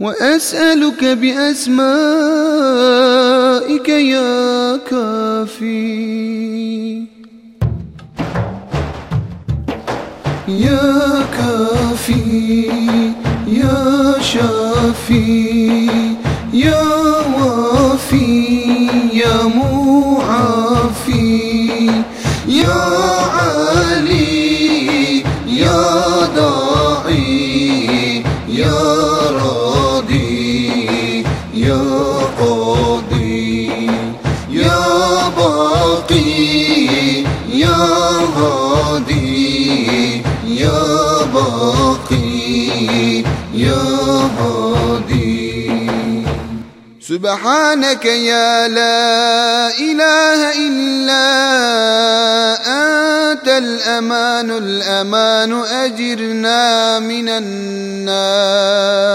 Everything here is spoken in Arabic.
وأسألك بأسمائك يا كافي. يا كافي يا شافي يا وافي يا معافي يا علي يا قاضي يا باقي يا هادي يا باقي يا هادي. سبحانك يا لا إله إلا أنت الأمان الأمان أجرنا من النار.